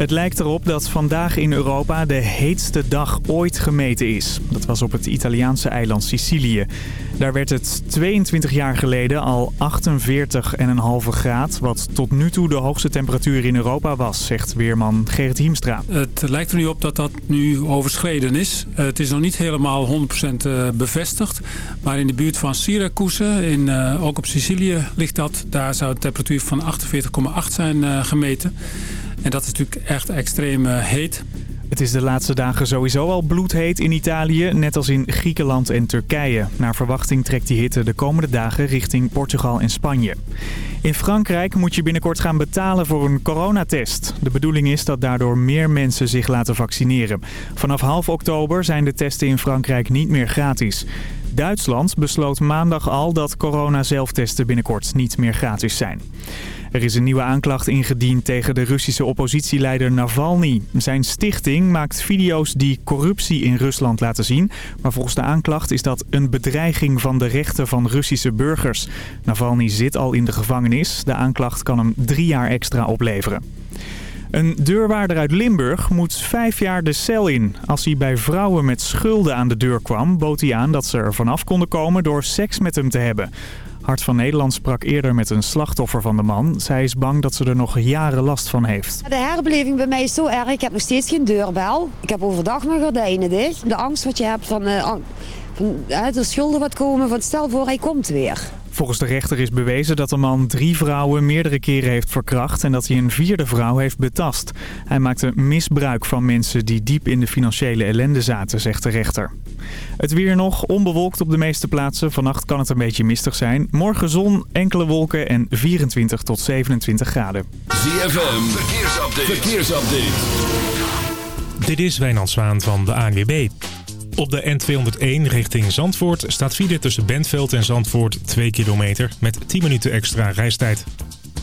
Het lijkt erop dat vandaag in Europa de heetste dag ooit gemeten is. Dat was op het Italiaanse eiland Sicilië. Daar werd het 22 jaar geleden al 48,5 graad, wat tot nu toe de hoogste temperatuur in Europa was, zegt weerman Gerrit Hiemstra. Het lijkt er nu op dat dat nu overschreden is. Het is nog niet helemaal 100% eh, bevestigd, maar in de buurt van Syracuse, in, uh, ook op Sicilië ligt dat. Daar zou de temperatuur van 48,8 zijn gemeten. En dat is natuurlijk echt extreem heet. Het is de laatste dagen sowieso al bloedheet in Italië, net als in Griekenland en Turkije. Naar verwachting trekt die hitte de komende dagen richting Portugal en Spanje. In Frankrijk moet je binnenkort gaan betalen voor een coronatest. De bedoeling is dat daardoor meer mensen zich laten vaccineren. Vanaf half oktober zijn de testen in Frankrijk niet meer gratis. Duitsland besloot maandag al dat corona-zelftesten binnenkort niet meer gratis zijn. Er is een nieuwe aanklacht ingediend tegen de Russische oppositieleider Navalny. Zijn stichting maakt video's die corruptie in Rusland laten zien. Maar volgens de aanklacht is dat een bedreiging van de rechten van Russische burgers. Navalny zit al in de gevangenis. De aanklacht kan hem drie jaar extra opleveren. Een deurwaarder uit Limburg moet vijf jaar de cel in. Als hij bij vrouwen met schulden aan de deur kwam, bood hij aan dat ze er vanaf konden komen door seks met hem te hebben. Hart van Nederland sprak eerder met een slachtoffer van de man. Zij is bang dat ze er nog jaren last van heeft. De herbeleving bij mij is zo erg. Ik heb nog steeds geen deurbel. Ik heb overdag mijn gordijnen dicht. De angst wat je hebt van, uh, van uh, de schulden wat komen. Van stel voor hij komt weer. Volgens de rechter is bewezen dat de man drie vrouwen meerdere keren heeft verkracht en dat hij een vierde vrouw heeft betast. Hij maakte misbruik van mensen die diep in de financiële ellende zaten, zegt de rechter. Het weer nog, onbewolkt op de meeste plaatsen. Vannacht kan het een beetje mistig zijn. Morgen zon, enkele wolken en 24 tot 27 graden. ZFM, verkeersupdate. verkeersupdate. Dit is Wijnand Zwaan van de ANWB. Op de N201 richting Zandvoort staat file tussen Bentveld en Zandvoort 2 kilometer met 10 minuten extra reistijd.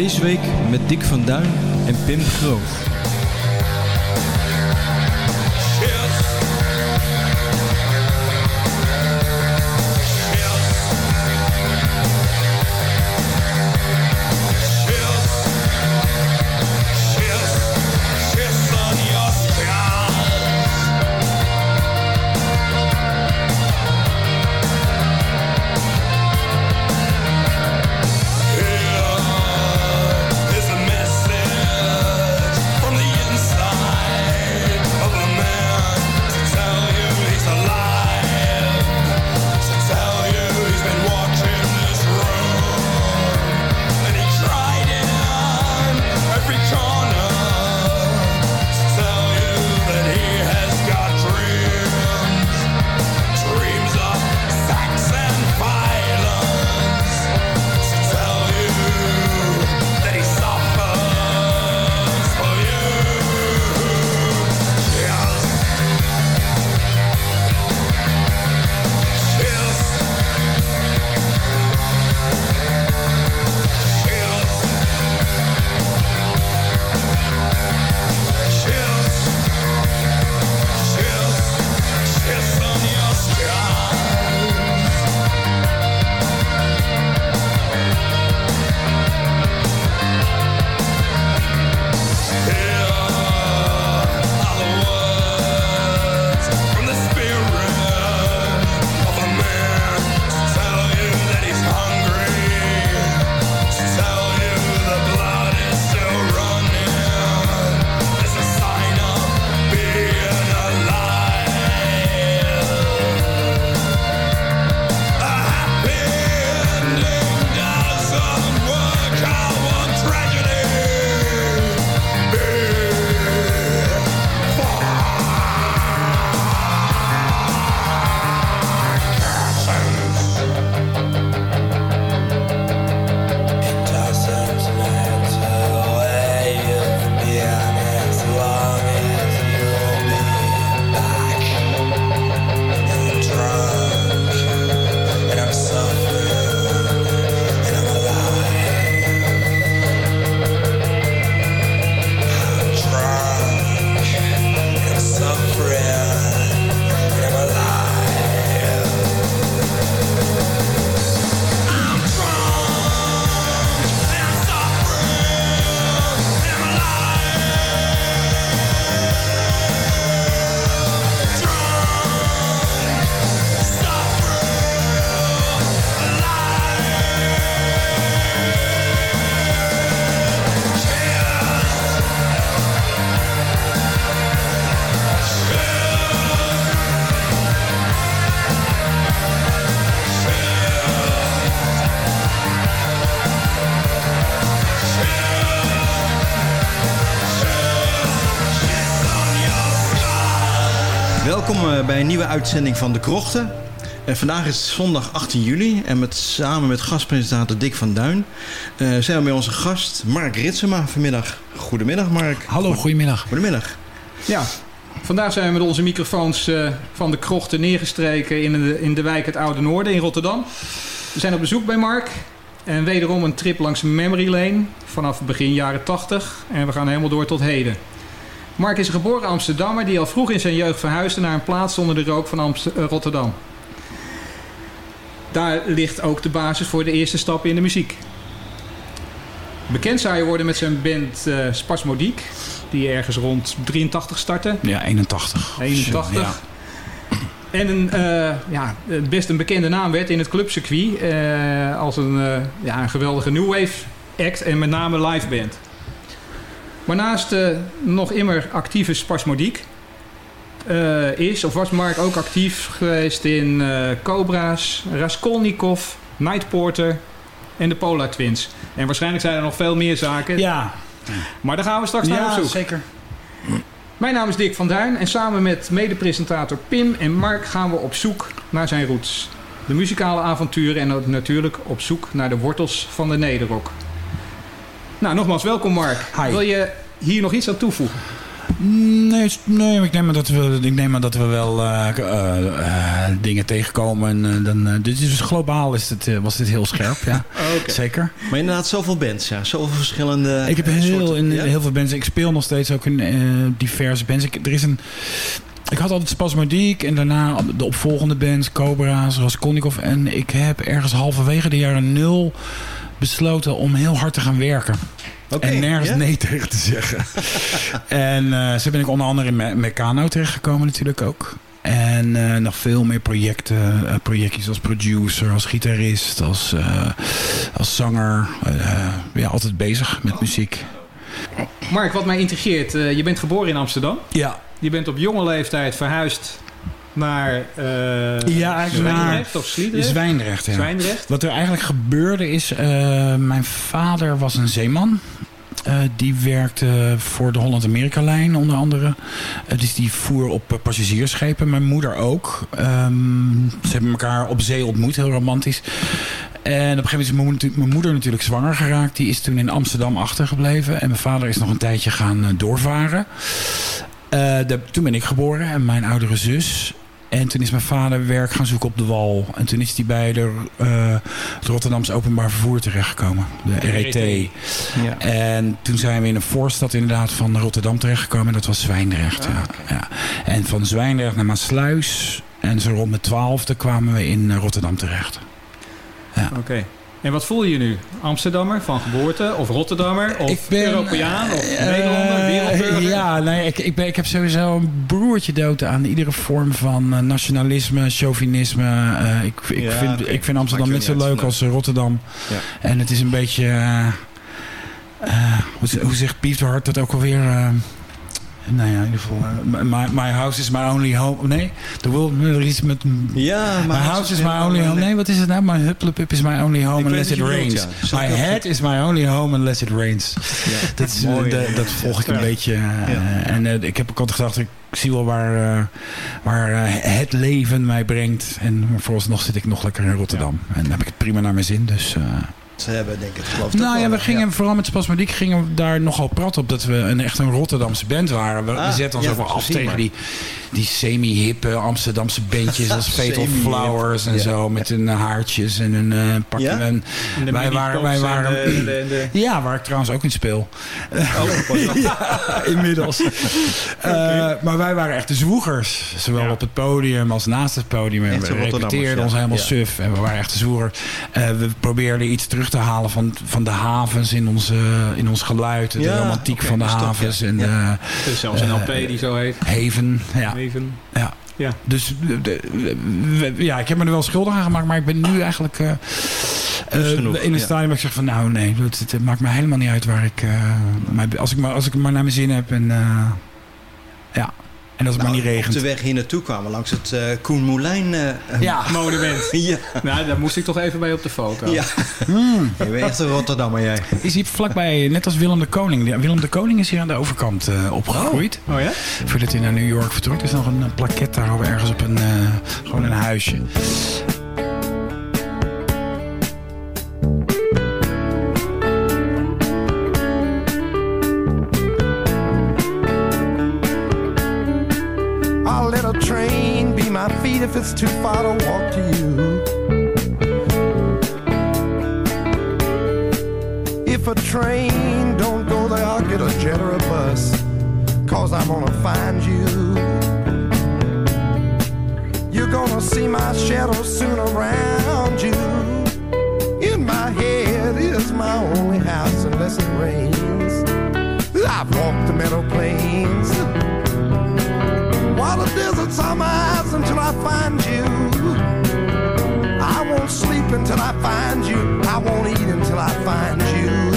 Deze week met Dick van Duin en Pim Groot. Nieuwe uitzending van De Krochten. En vandaag is het zondag 18 juli en met, samen met gastpresentator Dick van Duin uh, zijn we bij onze gast Mark Ritsema vanmiddag. Goedemiddag Mark. Hallo, goedemiddag. Goedemiddag. Ja, vandaag zijn we met onze microfoons uh, van De Krochten neergestreken in de, in de wijk het Oude Noorden in Rotterdam. We zijn op bezoek bij Mark en wederom een trip langs Memory Lane vanaf begin jaren 80 en we gaan helemaal door tot heden. Mark is een geboren Amsterdammer die al vroeg in zijn jeugd verhuisde naar een plaats onder de rook van Amst Rotterdam. Daar ligt ook de basis voor de eerste stappen in de muziek. Bekend zou je worden met zijn band uh, Spasmodiek, die ergens rond 83 startte. Ja, 81. 81. Ja. En een, uh, ja, best een bekende naam werd in het clubcircuit uh, als een, ja, een geweldige new wave act en met name live band. Maar naast de nog immer actieve Spasmodiek uh, is of was Mark ook actief geweest in uh, Cobra's, Raskolnikov, Night Porter en de Polar Twins. En waarschijnlijk zijn er nog veel meer zaken. Ja. Maar daar gaan we straks naar op zoek. Ja, zeker. Mijn naam is Dick van Duin en samen met medepresentator Pim en Mark gaan we op zoek naar zijn roots. De muzikale avonturen en natuurlijk op zoek naar de wortels van de nederrock. Nou, nogmaals welkom Mark. Hi. Wil je hier nog iets aan toevoegen? Nee, nee ik, neem maar dat we, ik neem maar dat we wel uh, uh, uh, dingen tegenkomen. En, dan, dit is dus globaal is het, was dit heel scherp, ja. okay. Zeker. Maar inderdaad, zoveel bands, ja. Zoveel verschillende Ik heb heel, soorten, in, ja? heel veel bands. Ik speel nog steeds ook in diverse bands. Ik, er is een... Ik had altijd Spasmodiek en daarna de opvolgende bands, Cobra's, Raskolnikov. En ik heb ergens halverwege de jaren nul besloten om heel hard te gaan werken. Okay, en nergens nee tegen te zeggen. en uh, zo ben ik onder andere in Me Meccano terechtgekomen natuurlijk ook. En uh, nog veel meer projecten, uh, projectjes als producer, als gitarist, als, als zanger. ja, altijd bezig met muziek. Mark, wat mij intrigeert, je bent geboren in Amsterdam. Ja. Je bent op jonge leeftijd verhuisd naar uh, ja, Zwijndrecht of Sliedrecht? Zwijndrecht, ja. Zwijndrecht. Wat er eigenlijk gebeurde is, uh, mijn vader was een zeeman. Uh, die werkte voor de Holland-Amerika-lijn onder andere. Uh, dus die voer op uh, passagiersschepen. Mijn moeder ook. Um, ze hebben elkaar op zee ontmoet, heel romantisch. En op een gegeven moment is mijn moeder natuurlijk zwanger geraakt. Die is toen in Amsterdam achtergebleven. En mijn vader is nog een tijdje gaan doorvaren. De, toen ben ik geboren en mijn oudere zus. En toen is mijn vader werk gaan zoeken op de wal. En toen is hij bij de, uh, het Rotterdamse Openbaar Vervoer terechtgekomen. De RET. Ja. En toen zijn we in een voorstad inderdaad van Rotterdam terechtgekomen. En dat was Zwijndrecht. Ah, ja. okay. Ja. En van Zwijndrecht naar Maasluis. En zo rond de twaalfde kwamen we in Rotterdam terecht. Ja. Oké. Okay. En wat voel je nu? Amsterdammer van geboorte? Of Rotterdammer? Of ik ben, Europeaan? Of uh, Nederlander? Wereldburger? Ja, nee, ik, ik, ben, ik heb sowieso een broertje dood aan iedere vorm van uh, nationalisme, chauvinisme. Uh, ik, ik, ja, vind, okay. ik vind Amsterdam net zo leuk uit. als Rotterdam. Ja. En het is een beetje... hoe, hoe zegt Piet Hart dat ook alweer... nou ja, in ieder geval. Uh, my, my house is my only home. Nee, de world er iets met. Ja, my house is my only home. Nee, wat is het nou? My hupplepup is my only home unless it rains. Wilt, ja. My head is my only home unless it rains. Ja, dat, is, Mooi, de, dat volg ik een beetje. Uh, en uh, ik heb ook altijd gedacht, ik zie wel waar, waar het leven mij brengt. En vooralsnog zit ik nog lekker in Rotterdam. En dan heb ik het prima naar mijn zin. Dus. Ze hebben, denk ik, geloof Nou ja, we gingen ja. vooral met Spasmodiek gingen we daar nogal prat op dat we een echt een Rotterdamse band waren. We, ah, we zetten ons ja, over af tegen die, die semi-hippe Amsterdamse bandjes als Fatal Flowers en ja. zo. Met hun haartjes en hun uh, pakje. En en wij waren, wij waren de, de, de... ja, waar ik trouwens ook in speel. Oh, inmiddels. okay. uh, maar wij waren echt de zwoegers. Zowel op het podium als naast het podium. En we repeteerden ons helemaal suf. En we waren echt de zwoegers. Uh, we probeerden iets terug te halen van, van de havens in, onze, in ons geluid. De romantiek okay, van de havens. Toch, en ja. zelfs een LP die zo heet. Haven. Ja. Haven. Ja. Ja. Dus de, de, ja, ik heb me er wel schuldig aan gemaakt, maar ik ben nu eigenlijk uh, uh, in een stadium waar ik zeg van nou nee, het, het, maakt me helemaal niet uit waar ik, uh, als, ik maar, als ik maar naar mijn zin heb en ja. En als het maar niet Nou, regent. Op de weg hier naartoe kwamen we langs het eh Koen Moulijn eh, Ja. Monument. ja. Nou, daar moest ik toch even bij op de foto. ja. Hmm. Je bent echt een Rotterdammer jij. Is hier vlakbij, net als Willem de Koning. Willem de Koning is hier aan de overkant eh, opgegroeid. Oh ja? Voordat hij naar New York vertrok. Er is nog een, een plaket daar ergens op een, eh, gewoon een huisje. My feet if it's too far to walk to you. If a train don't go there, I'll get a jet or a bus. Cause I'm gonna find you. You're gonna see my shadow soon around you. In my head is my only house unless it rains. I've walked the meadow plains. Desert's on my eyes until I find you. I won't sleep until I find you. I won't eat until I find you.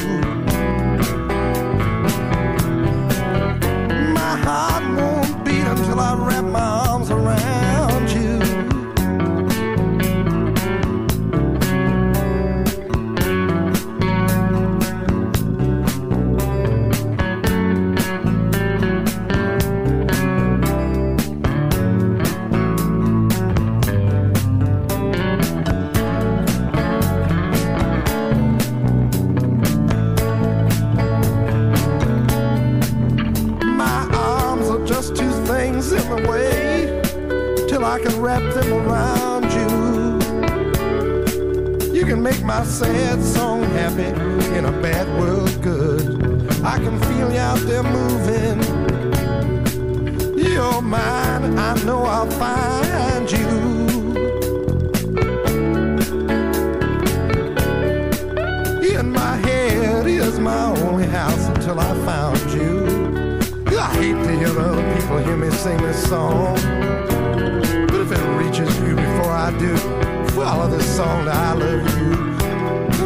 Sad song happy in a bad world good. I can feel you out there moving. You're mine, I know I'll find you. In my head is my only house until I found you. I hate to hear other people hear me sing this song. But if it reaches you before I do, follow this song that I love you.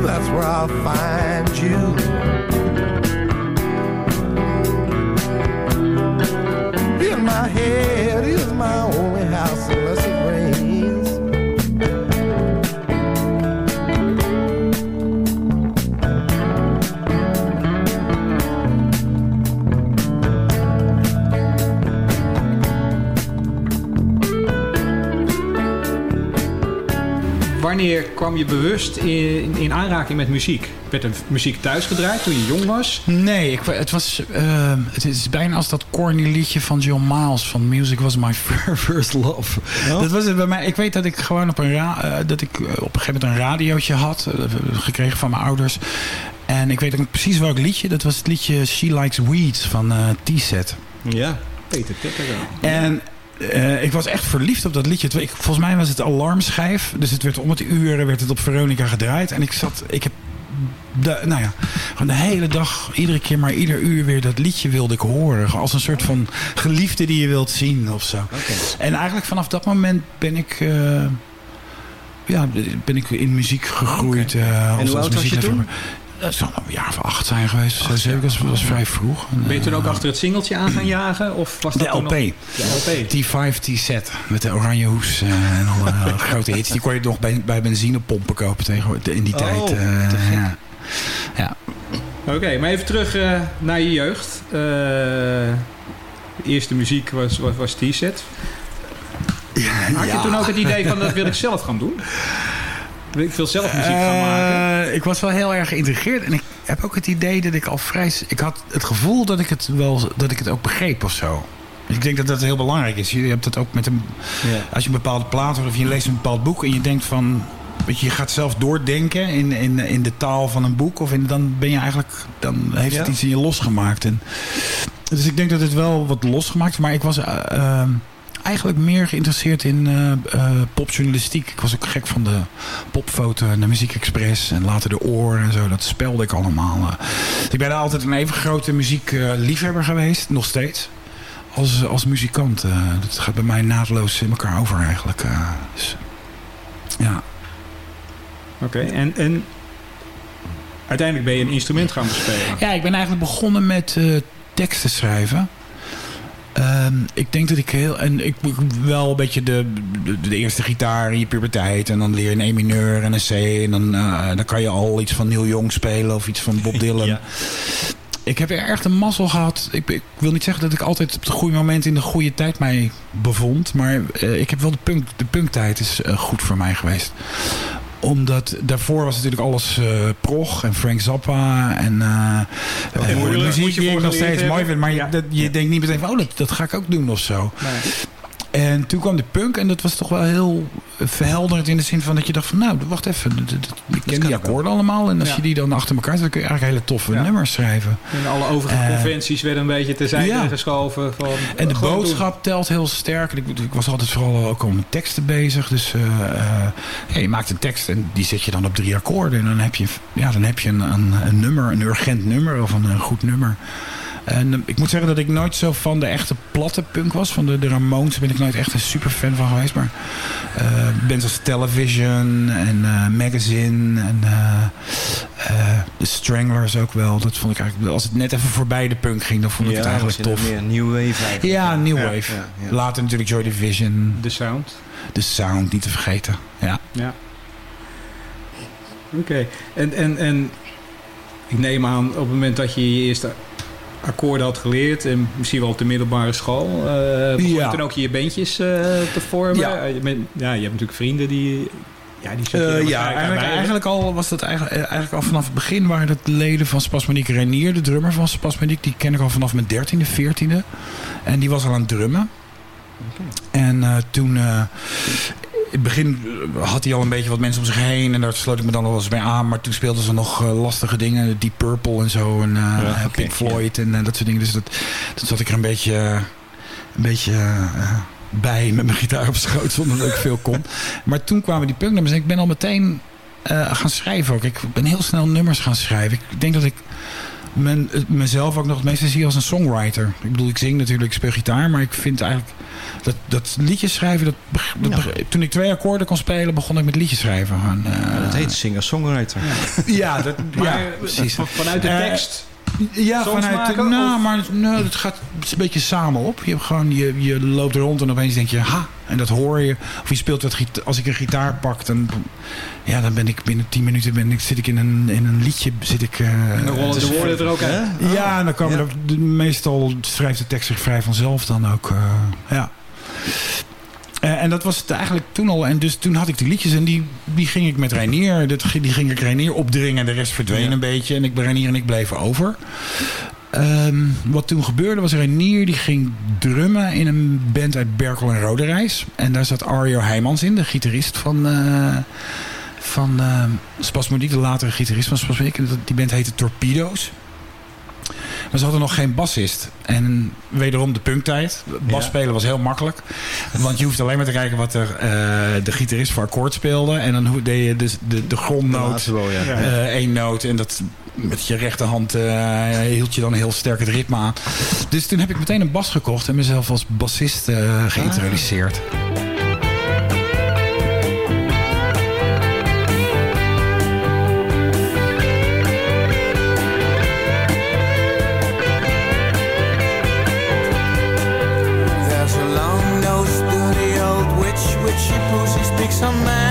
That's where I'll find you. In my head Wanneer kwam je bewust in, in aanraking met muziek? Werd er muziek thuis gedraaid toen je jong was? Nee, ik, het, was, eh, het is bijna als dat corny liedje van John Miles van Music Was My First Love. Dat was het bij mij. Ik weet dat ik gewoon op een, ra eh, dat ik eh, op een gegeven moment een radiootje had, eh, gekregen van mijn ouders. En ik weet ook precies welk liedje. Dat was het liedje She Likes Weeds van T-Set. Ja. Peter Tekker. En eh, ik was echt verliefd op dat liedje. Ik- volgens mij was het alarmschijf. Dus het werd om het uur werd het op Veronica gedraaid. En ik zat, ik heb, de, nou ja, gewoon de hele dag, iedere keer maar ieder uur weer dat liedje wilde ik horen. Als een soort van geliefde die je wilt zien of zo. En eigenlijk vanaf dat moment ben ik, eh, ja, ben ik in muziek gegroeid. eh, als- En hoe als oud was je muziekliefhebber. toen? Dat zou een jaar of acht zijn geweest. Zeven, dat was, vrij vroeg. En, Ben je toen eh, ook achter het singeltje aan gaan jagen? Of was dat de toen LP. De LP. T5 T-set met de oranje hoes eh, en alle eh, grote hits. Die kon je nog bij, bij benzinepompen kopen tegenwoordig in die Oh, tijd. eh, ja. ja. Oké, maar even terug eh, naar je jeugd. Eh, de eerste muziek was, was, was T-set. Had je Ja. toen ook het idee van dat wil ik zelf gaan doen? Wil ik veel zelf muziek gaan maken? Ik was wel heel erg geïntrigeerd. En ik heb ook het idee dat ik al vrij... Ik had het gevoel dat ik het, wel, dat ik het ook begreep of zo. Dus ik denk dat dat heel belangrijk is. Je hebt dat ook met een... Als je een bepaalde plaat hoort of je leest een bepaald boek... en je denkt van... Weet je, je gaat zelf doordenken in, in, in de taal van een boek. Of in, dan ben je eigenlijk... Dan heeft het iets in je losgemaakt. En, dus ik denk dat het wel wat losgemaakt. Maar ik was... eh, eh, eigenlijk meer geïnteresseerd in eh, eh, popjournalistiek. Ik was ook gek van de popfoto en de Muziek Express en later de Oor en zo. Dat spelde ik allemaal. eh. Dus ik ben altijd een even grote muziekliefhebber geweest, nog steeds. Als, als muzikant. dat gaat bij mij naadloos in elkaar over eigenlijk. dus, ja. Oké, en, en uiteindelijk ben je een instrument gaan bespelen. ja, ik ben eigenlijk begonnen met teksten schrijven. Eh, Ehm, ik denk dat ik heel... En ik wel een beetje de, de, de eerste gitaar in je puberteit. En dan leer je een E mineur en een C. En dan, eh, dan kan je al iets van Neil Young spelen. Of iets van Bob Dylan. Ja. Ik heb er echt een mazzel gehad. Ik, ik wil niet zeggen dat ik altijd op het goede moment in de goede tijd mij bevond. Maar eh, ik heb wel de punk. De punktijd is eh, goed voor mij geweest omdat daarvoor was natuurlijk alles eh, prog en Frank Zappa en moet muziek die ik nog steeds mooi vind. Maar je, Ja. dat, je denkt niet meteen van, oh, dat, dat ga ik ook doen of zo. En toen kwam de punk en dat was toch wel heel verhelderend in de zin van dat je dacht van, nou, wacht even, ik ken die akkoorden allemaal. En als Ja. je die dan achter elkaar zet, dan kun je eigenlijk hele toffe Ja. nummers schrijven. En alle overige Eh, conventies werden een beetje terzijde ja. geschoven. Van, En de doen. boodschap telt heel sterk. En Ik, ik was altijd vooral ook al met teksten bezig. Dus eh, eh, ja, je maakt een tekst en die zet je dan op drie akkoorden. En dan heb je, ja, dan heb je een, een, een nummer, een urgent nummer of een, een goed nummer. En eh, ik moet zeggen dat ik nooit zo van de echte platte punk was. Van de, de Ramones ben ik nooit echt een super fan van geweest. Maar eh bands als Television en eh, Magazine en eh, eh, de Stranglers ook wel. Dat vond ik eigenlijk, als het net even voorbij de punk ging, dan vond ik Ja, het eigenlijk was tof. Meer new wave eigenlijk. Ja, New Ja, Wave. ja, ja. Later natuurlijk Joy Division. De sound. De sound, niet te vergeten. Ja. Ja. Oké. En, en, en ik neem aan op het moment dat je je eerste akkoorden had geleerd... en misschien wel op de middelbare school... eh begon je Ja. dan ook je bandjes eh, te vormen? Ja. Eh, je, bent- ja, je hebt natuurlijk vrienden die... Ja, die sorteren ja, eigenlijk, al was dat eigenlijk, eigenlijk al vanaf het begin waren dat leden van Spasmodiek Renier, de drummer van Spasmodiek. Die ken ik al vanaf mijn dertiende, veertiende. En die was al aan het drummen. En toen, eh, in het begin eh, had hij al een beetje wat mensen om zich heen. En daar sloot ik me dan wel eens bij aan. Maar toen speelden ze nog eh, lastige dingen. Deep Purple en zo. En Ja, oké, Pink Floyd en dat soort dingen. Dus dat, toen zat ik er een beetje, een beetje bij met mijn gitaar op schoot. Zonder dat ik veel kon. Maar toen kwamen die punknummers. En ik ben al meteen gaan schrijven ook. Ik ben heel snel nummers gaan schrijven. Ik denk dat ik men, het- mezelf ook nog het meeste zie als een songwriter. Ik bedoel, ik zing natuurlijk, ik speel gitaar. Maar ik vind eigenlijk dat, dat liedjes schrijven... Dat, dat toen ik twee akkoorden kon spelen, begon ik met liedjes schrijven. Gewoon, eh, Dat heet singer-songwriter. ja, dat, Maar ja, precies. van- vanuit de Eh, tekst... Ja, vanuit maken, nou, of- maar nou, het gaat het is een beetje samen op. Je, hebt gewoon, je, je loopt rond en opeens denk je, ha, en dat hoor je. Of je speelt wat als ik een gitaar pak, dan, ja, dan ben ik binnen 10 minuten ben ik, zit ik in een, in een liedje. Zit ik, eh, Dan rollen de woorden er ook uit. ja, en dan komen Ja. er, meestal schrijft de tekst zich vrij vanzelf dan ook. eh, ja. Eh, en dat was het eigenlijk toen al. En dus toen had ik die liedjes en die, die ging ik met Reinier. Dat, die ging ik Reinier opdringen en de rest verdween Ja. een beetje. En ik ben Reinier en ik bleven over. Ehm, wat toen gebeurde was Reinier die ging drummen in een band uit Berkel en Roderijs. En daar zat Arjo Heijmans in, de gitarist van... eh van eh Spasmodiek, de latere gitarist van Spasmodiek. Die band heette Torpedo's. Maar ze hadden nog geen bassist. En wederom de punktijd. Bas Ja. spelen was heel makkelijk. Want je hoeft alleen maar te kijken wat er, eh, de gitarist voor akkoord speelde. En dan deed je dus de, de grondnoot. laatste wel, ja. eh, één noot. En dat met je rechterhand eh, hield je dan heel sterk het ritme aan. Dus toen heb ik meteen een bas gekocht. En mezelf als bassist eh, geïntroduceerd. Some man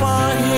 miles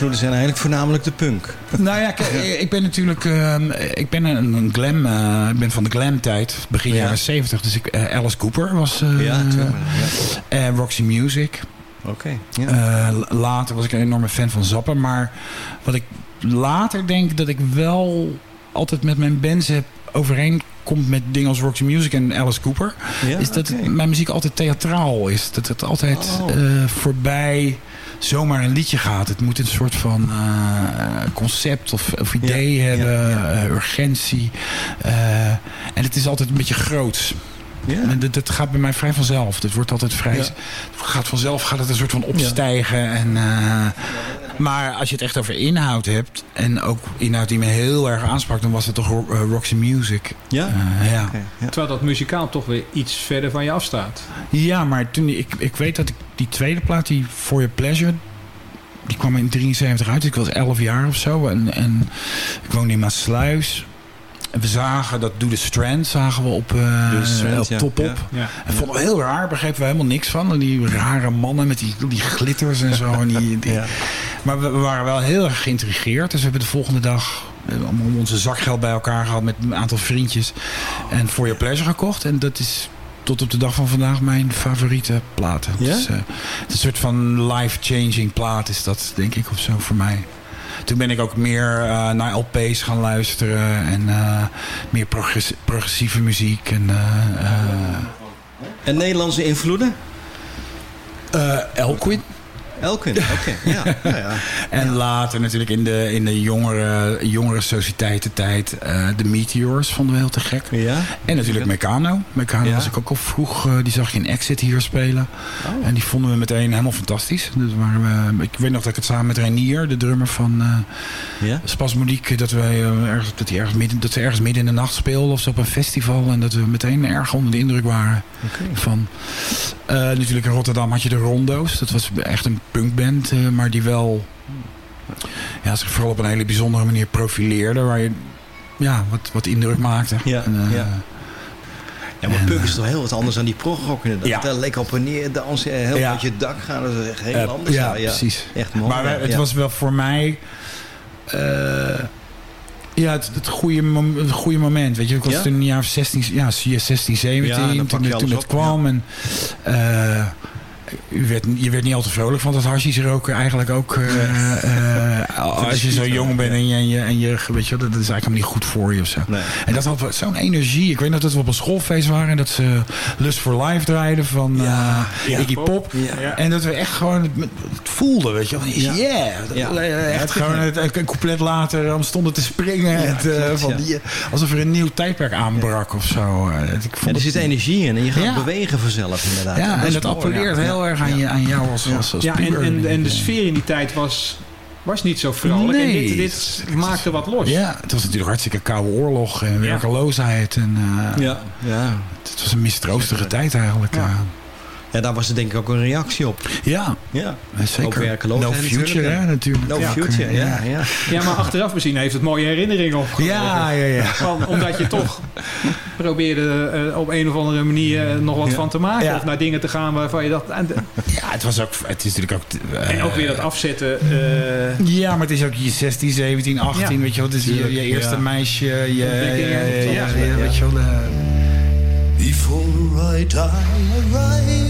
invloeden zijn eigenlijk voornamelijk de punk. Nou ja, ik ben natuurlijk ehm, ik ben een, glam, eh, ik ben van de glam tijd, begin Ja. jaren 70. Dus ik, eh, Alice Cooper was eh Ja, en Roxy Music. Oké. Later was ik een enorme fan van Zappa. Maar wat ik later denk dat ik wel altijd met mijn bands heb overeenkomt met dingen als Roxy Music en Alice Cooper. Ja, is dat mijn muziek altijd theatraal is. Dat het altijd Oh. voorbij zomaar een liedje gaat. Het moet een soort van eh, concept of, of idee Ja, hebben, ja, ja. eh, urgentie. Eh, en het is altijd een beetje groots. Ja. En Dat, dat gaat bij mij vrij vanzelf. Het wordt altijd vrij. Ja. Gaat vanzelf gaat het een soort van opstijgen. En, eh, maar als je het echt over inhoud hebt. En ook inhoud die me heel erg aansprak. Dan was het toch eh, Roxy Music. Ja? Eh, ja. Ja. Terwijl dat muzikaal toch weer iets verder van je afstaat. Ja, maar toen, ik, ik weet dat ik die tweede plaat, die For Your Pleasure, die kwam in 73 uit. Ik was 11 jaar of zo. En, en ik woonde in Maasluis. En we zagen dat Do the Strand zagen we op, Strand, op ja. Top Op. Ja. En vonden we heel raar, begrepen we helemaal niks van. En die rare mannen met die, die glitters en zo. En die. Maar we, we waren wel heel erg geïntrigeerd. Dus we hebben de volgende dag eh, allemaal onze zakgeld bij elkaar gehad met een aantal vriendjes. En For Your Pleasure gekocht. En dat is tot op de dag van vandaag mijn favoriete plaat. Het, Ja? eh, een soort van life-changing plaat is dat, denk ik, of zo voor mij. Toen ben ik ook meer eh, naar LP's gaan luisteren. En eh, meer progress- progressieve muziek. En, En Nederlandse invloeden? eh, Elkin, oké. Ja, ja, ja. En later natuurlijk in de, in de jongere, jongere sociëteitentijd. eh de Meteors vonden we heel te gek. ja. En natuurlijk Meccano. Meccano was ik ook al vroeg. eh, die zag je in Exit hier spelen. Oh. En die vonden we meteen helemaal fantastisch. Dus waren we, ik weet nog dat ik het samen met Renier, de drummer van Ja? Spasmodiek... Dat, wij, ergens, dat, die ergens midden, dat ze ergens midden in de nacht speelden of zo op een festival. En dat we meteen erg onder de indruk waren van. Natuurlijk in Rotterdam had je de Rondo's. Dat was echt een punkband, eh, maar die wel ja, zich vooral op een hele bijzondere manier profileerde. Waar je ja, wat, wat indruk maakte. Ja, En, eh, ja. Ja, maar En, punk eh, is toch heel wat anders dan die progrock inderdaad. Ja. Daar lekker op en neer dansen, heel Ja. uit je dak gaan. Dat is echt heel eh, anders. ja, daar, precies. Echt mooi. Maar ja. het Ja. was wel voor mij... eh, ja, het, het, goede, het goede moment. Weet je, ik was Ja? toen in jaar of 16, ja, 16 17 Ja, dan pak toen, toen het kwam. En, eh, u werd, je werd niet al te vrolijk van dat hashish roken eigenlijk ook. eh, eh, als je zo jong bent en je, en je, en je weet je, wel, dat is eigenlijk helemaal niet goed voor je of zo. En dat had wel zo'n energie. Ik weet nog dat we op een schoolfeest waren en dat ze Lust for Life draaiden van eh, ja. Iggy Pop. Ja. En dat we echt gewoon het, het voelden, weet je wel. Yeah! Eh, Echt gewoon het, een couplet later dan stonden te springen. het, eh, van die, alsof er een nieuw tijdperk aanbrak of zo. Eh, Ik vond er het- zit energie in en je gaat bewegen vanzelf inderdaad. Ja, en dat mooi, appelleert ja. Heel erg aan, je, aan jou als, als, als Ja, en, puber. en, en de sfeer in die tijd was, was niet zo vrolijk. En Nee. dit, dit maakte wat los. Ja, het was natuurlijk hartstikke koude oorlog en werkeloosheid. En, eh, Ja, ja. Het was een mistroostige tijd eigenlijk. Ja, Ja, daar was er denk ik ook een reactie op. ja. Ja, eh, zeker. Ook werkeloosheid No future, natuurlijk, hè, ja. natuurlijk. No Ja. future, ja. ja. Ja, maar achteraf bezien heeft het mooie herinneringen opgeleverd. Ja, ja, ja. Van, omdat je toch probeerde eh, op een of andere manier eh, nog wat Ja. van te maken. Ja. Of naar dingen te gaan waarvan je dacht... En, Ja, het was ook, het is natuurlijk ook... eh, en ook weer dat afzetten. eh, Ja, maar het is ook je 16, 17, 18, Ja. weet je wel. Het is je, je eerste ja. meisje, je, Ontwikkelingen, je- je- ja. Ja. weet je wel. eh, Before I die, I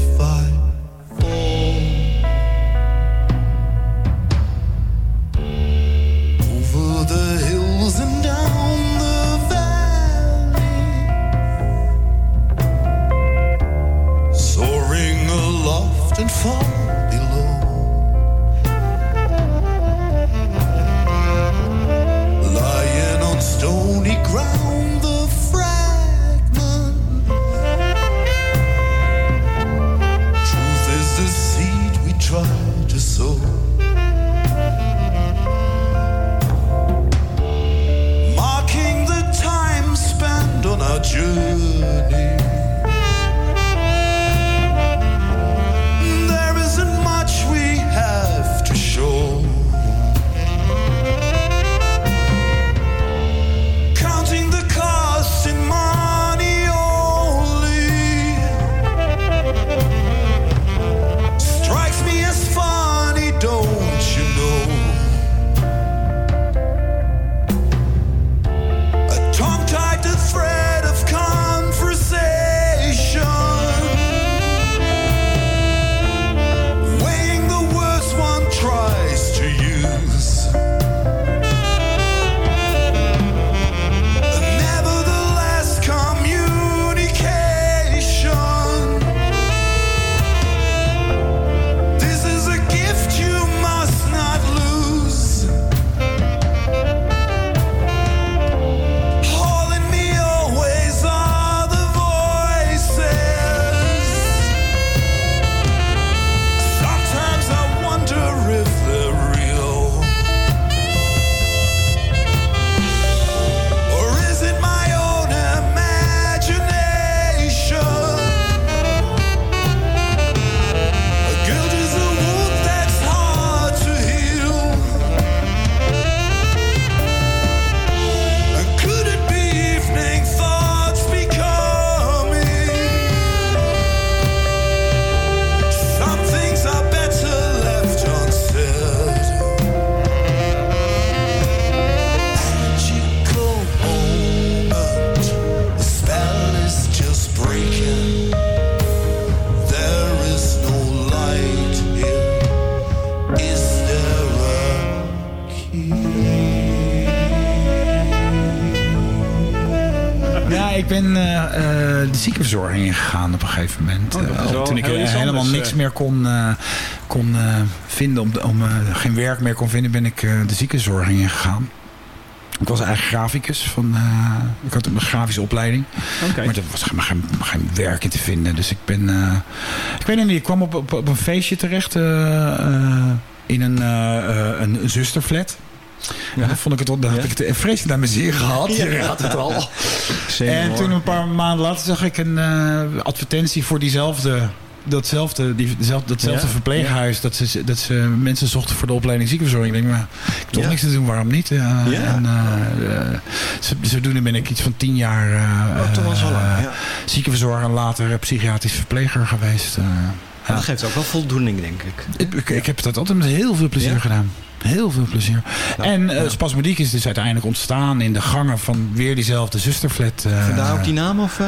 de sou. De ziekenverzorging ingegaan op een gegeven moment. Oh, Eh, toen ik eh, helemaal niks eh. meer kon, eh, kon eh, vinden, om, om eh, geen werk meer kon vinden, ben ik eh, de ziekenverzorging ingegaan. Ik was eigenlijk graficus. Van, eh, ik had een grafische opleiding. Maar er was geen, geen, geen werk in te vinden. Dus ik ben... eh, ik weet niet, ik kwam op, op, op een feestje terecht. eh, eh, in een, eh, eh, een, een zusterflat. Ja. Dan vond ik het dan heb ik het vreselijk naar mijn zin gehad. Je raadt het al. En toen een paar maanden later zag ik een eh, advertentie voor diezelfde datzelfde, die, datzelfde Ja, verpleeghuis, dat, ze, dat ze mensen zochten voor de opleiding ziekenverzorging. Ik denk, maar ik heb toch Ja. niks te doen, waarom niet? Ja. En, eh, eh, zo- zodoende ben ik iets van tien jaar Oh, ziekenverzorger en later psychiatrisch verpleger geweest. dat geeft ook wel voldoening, denk ik. Ik, ik, heb dat altijd met heel veel plezier gedaan. Heel veel plezier. en eh, spasmodiek is dus uiteindelijk ontstaan in de gangen van weer diezelfde zusterflat. eh, Vandaar ook die naam? Of, eh?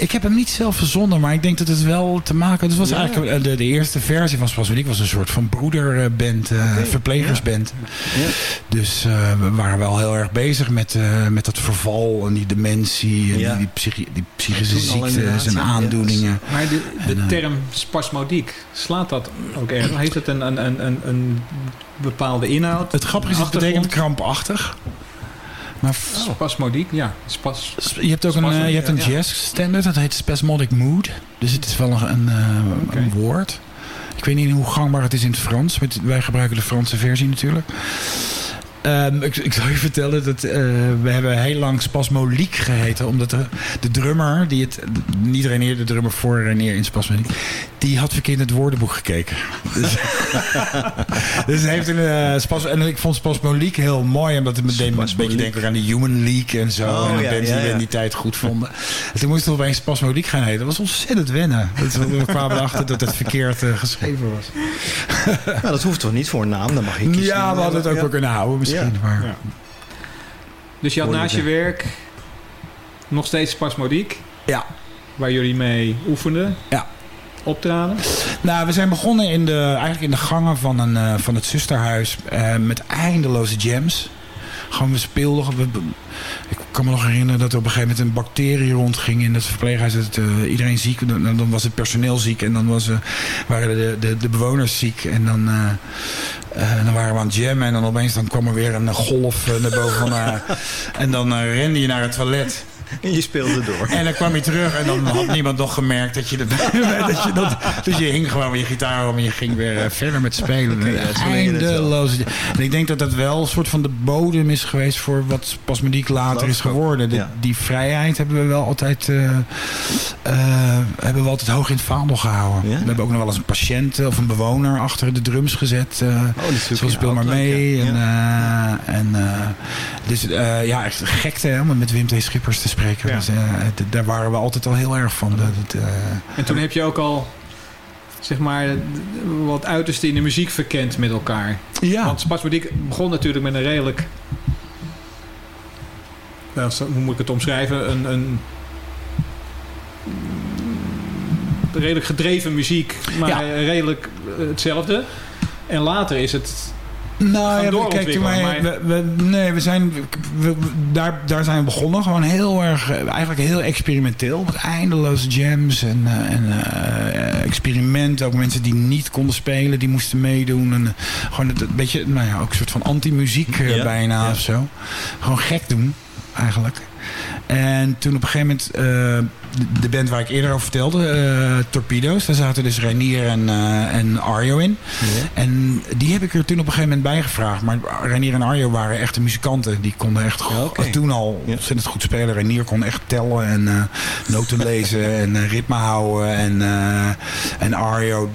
Ik heb hem niet zelf verzonnen, maar ik denk dat het wel te maken... Het was Ja. eigenlijk eh, de, de eerste versie van Spasmodiek was een soort van broederband, eh, Oké, verplegersband. Ja. Dus eh, we waren wel heel erg bezig met, eh, met dat verval en die dementie en Ja. die, die, psychi- die psychische ziektes en aandoeningen. Maar de, de En, term spasmodiek, slaat dat ook ergens? Heeft het een, een, een, een, bepaalde inhoud? Het grappige is, het betekent krampachtig. Maar f- Spasmodiek, ja. Spas. Je hebt ook een, eh, je hebt een Ja, ja. jazz standard, dat heet Spasmodic Mood. Dus het is wel een, een, eh, een woord. Ik weet niet hoe gangbaar het is in het Frans. Wij gebruiken de Franse versie natuurlijk. Ehm, ik, ik zal je vertellen dat eh, we hebben heel lang Spasmoliek geheten. Omdat de, de drummer, die het, niet Renier, de drummer voor Renier in Spasmoliek, die had verkeerd in het woordenboek gekeken. Dus, dus hij heeft een eh, spas, en ik vond Spasmoliek heel mooi, omdat het me deed me een beetje denken aan de Human League en zo. Oh, en ja, bands ja, die we in die tijd goed vonden. En toen moesten we opeens Spasmoliek gaan heten. Dat was ontzettend wennen. Dat we kwamen erachter dat het verkeerd eh, geschreven was. Nou, dat hoeft toch niet voor een naam? Dan mag je kiezen. Ja, we hadden het ook wel kunnen houden misschien. Maar. Dus je had naast je werk nog steeds spasmodiek? Ja. Waar jullie mee oefenden? Ja. Optraden? Nou, we zijn begonnen in de, eigenlijk in de gangen van, een, eh, van het zusterhuis eh, met eindeloze jams. Gewoon, we speelden. we- ik kan me nog herinneren dat er op een gegeven moment een bacterie rondging in het verpleeghuis. Dat eh, iedereen ziek, dan, dan was het personeel ziek en dan was, eh, waren de, de, de bewoners ziek. En dan, eh, dan waren we aan het jammen en dan opeens dan kwam er weer een golf naar boven. Van, en dan rende je naar het toilet. En je speelde door. En dan kwam je terug en dan had niemand nog gemerkt dat je, dat, dat je, dat, dus je hing gewoon met je gitaar om en je ging weer eh, verder met spelen. Ja. Eindeloos. En ik denk dat dat wel een soort van de bodem is geweest voor wat Spasmodiek later Geloof is geworden. De- ja. Die vrijheid hebben we wel altijd, eh, eh, hebben we altijd hoog in het vaandel gehouden. Ja? We hebben ook nog wel eens een patiënt of een bewoner achter de drums gezet. eh, Oh, zo speel maar mee. En, en, dus ja, echt gekte hè, om met Wim T. Schippers te spreken. Ja. Dus, eh, daar waren we altijd al heel erg van. Dat, eh, En toen heb je ook al, zeg maar, wat uiterste in de muziek verkend met elkaar. ja. Want spasmodiek begon natuurlijk met een redelijk... nou, hoe moet ik het omschrijven? Een, een redelijk gedreven muziek, maar Ja. redelijk hetzelfde. En later is het... Nou ja, we- kijk, toen wij, we, we- nee, we zijn, we- daar, daar zijn we begonnen. Gewoon heel erg, eh, eigenlijk heel experimenteel. Met eindeloze jams en, eh, en eh, experimenten. Ook mensen die niet konden spelen, die moesten meedoen. En, gewoon een beetje, nou ja, ook een soort van anti-muziek Ja, bijna ja. of zo. Gewoon gek doen, eigenlijk. En toen op een gegeven moment, de, band waar ik eerder over vertelde, eh, Torpedo's, daar zaten dus Renier en, eh, en Arjo in. En die heb ik er toen op een gegeven moment bij gevraagd. Maar Renier en Arjo waren echte muzikanten. Die konden echt toen al Ja. ontzettend goed spelen. Renier kon echt tellen en eh, noten lezen en ritme houden. En, en Arjo,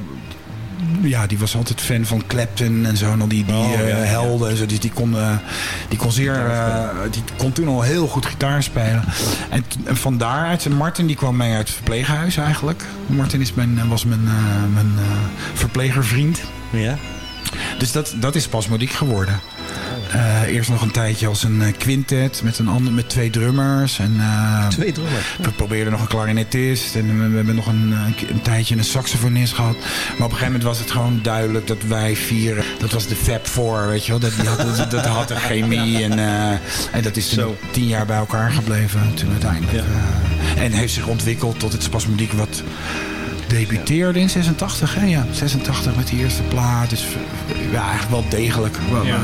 ja, die was altijd fan van Clapton en zo. En al die, die Oh, eh, ja, ja. helden en zo. Dus die kon, eh, die kon zeer, eh, die kon toen al heel goed gitaar spelen. En, en van daaruit, Martin die kwam mee uit het verpleeghuis eigenlijk. Martin is mijn, was mijn, mijn verplegervriend. Ja. Dus dat, dat is Spasmodiek geworden. Eh, eerst nog een tijdje als een eh, quintet met, een ander, met twee drummers. En, eh, Twee drummers. we probeerden nog een clarinetist en we, we hebben nog een, een, tijdje een saxofonist gehad. Maar op een gegeven moment was het gewoon duidelijk dat wij vieren. Dat was de Fab Four, weet je wel. Dat, die had, dat, dat had een chemie en, en dat is toen Zo. tien jaar bij elkaar gebleven toen uiteindelijk. Ja. en heeft zich ontwikkeld tot het Spasmodiek wat debuteerde in 86, hè? Ja, 86 met die eerste plaat. Dus ja, eigenlijk wel degelijk. Ja.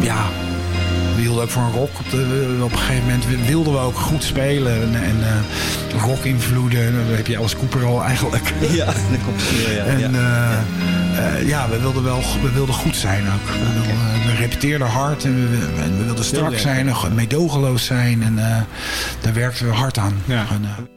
ja, We hielden ook voor een rock. Op, de, op een gegeven moment wilden we ook goed spelen. En, en uh, rock-invloeden. Dan heb je Alice Cooper al eigenlijk. Ja, dat komt hier, ja. En ja, uh, ja we, wilden wel, we wilden goed zijn ook. We, wilden, we repeteerden hard en we, en we wilden strak zijn. Medogeloos zijn. En daar werkten we hard aan. Ja. En,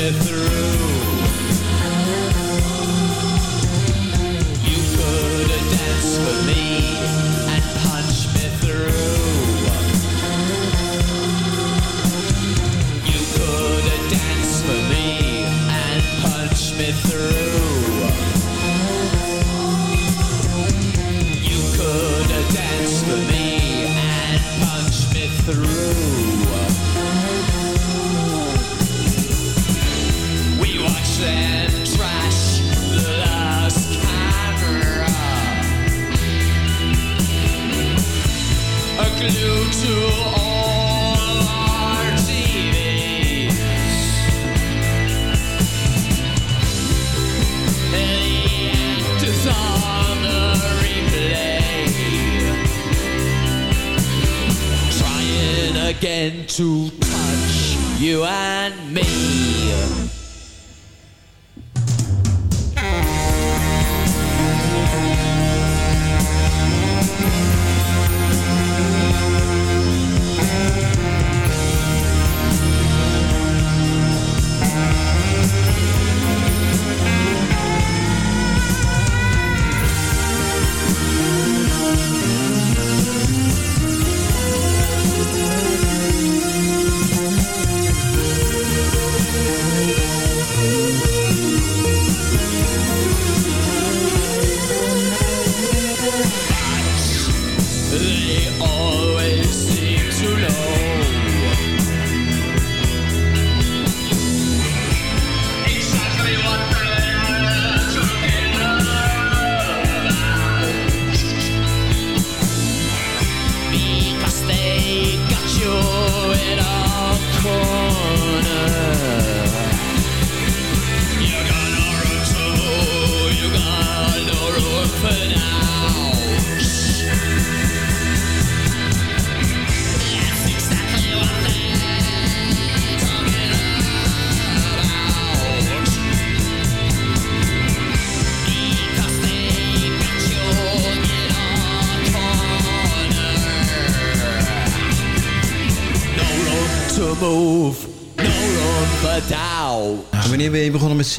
wanneer